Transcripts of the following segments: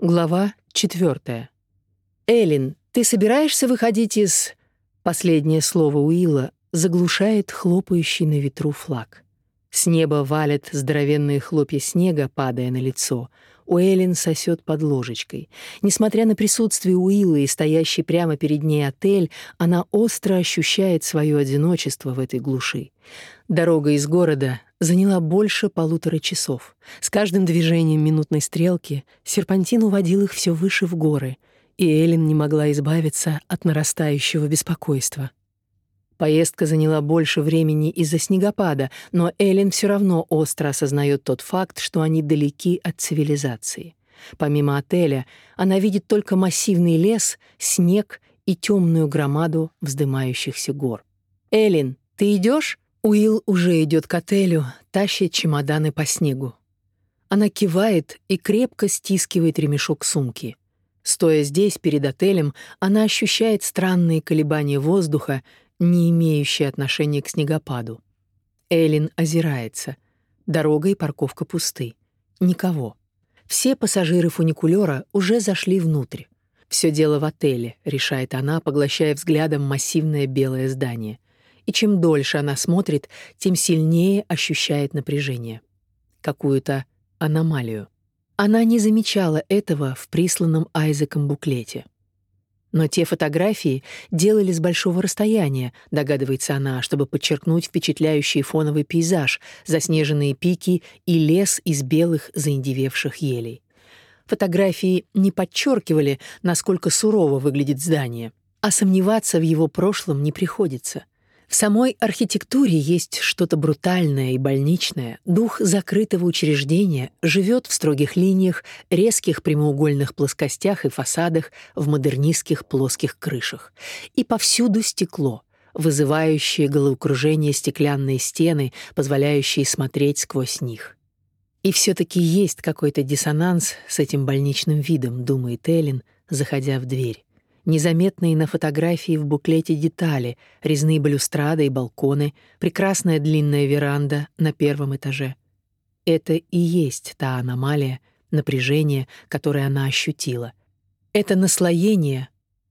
Глава четвертая. «Эллен, ты собираешься выходить из...» Последнее слово Уилла заглушает хлопающий на ветру флаг. С неба валят здоровенные хлопья снега, падая на лицо. Уэллин сосет под ложечкой. Несмотря на присутствие Уилла и стоящий прямо перед ней отель, она остро ощущает свое одиночество в этой глуши. Дорога из города заняла больше полутора часов. С каждым движением минутной стрелки серпантин уводил их все выше в горы, и Эллен не могла избавиться от нарастающего беспокойства. Поездка заняла больше времени из-за снегопада, но Эллен все равно остро осознает тот факт, что они далеки от цивилизации. Помимо отеля, она видит только массивный лес, снег и темную громаду вздымающихся гор. «Эллен, ты идешь? Уилл уже идет к отелю, тащит чемоданы по снегу. Она кивает и крепко стискивает ремешок сумки. Стоя здесь, перед отелем, она ощущает странные колебания воздуха, не имеющие отношения к снегопаду. Эллен озирается. Дорога и парковка пусты. Никого. Все пассажиры фуникулера уже зашли внутрь. Все дело в отеле, решает она, поглощая взглядом массивное белое здание и чем дольше она смотрит, тем сильнее ощущает напряжение. Какую-то аномалию. Она не замечала этого в присланном Айзеком буклете. Но те фотографии делали с большого расстояния, догадывается она, чтобы подчеркнуть впечатляющий фоновый пейзаж, заснеженные пики и лес из белых заиндевевших елей. Фотографии не подчеркивали, насколько сурово выглядит здание, а сомневаться в его прошлом не приходится — в самой архитектуре есть что-то брутальное и больничное. Дух закрытого учреждения живет в строгих линиях, резких прямоугольных плоскостях и фасадах, в модернистских плоских крышах. И повсюду стекло, вызывающее головокружение стеклянные стены, позволяющие смотреть сквозь них. И все таки есть какой-то диссонанс с этим больничным видом, думает Эллен, заходя в дверь незаметные на фотографии в буклете детали, резные балюстрады и балконы, прекрасная длинная веранда на первом этаже. Это и есть та аномалия, напряжение, которое она ощутила. Это наслоение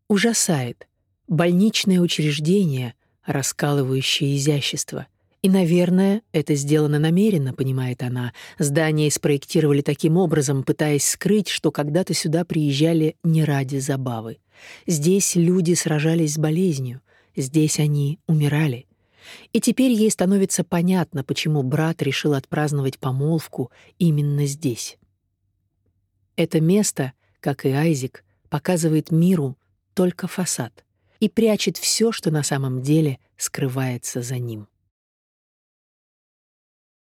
ужасает. Больничное учреждение, раскалывающее изящество — и, наверное, это сделано намеренно, понимает она. Здание спроектировали таким образом, пытаясь скрыть, что когда-то сюда приезжали не ради забавы. Здесь люди сражались с болезнью, здесь они умирали. И теперь ей становится понятно, почему брат решил отпраздновать помолвку именно здесь. Это место, как и Айзик, показывает миру только фасад и прячет все, что на самом деле скрывается за ним.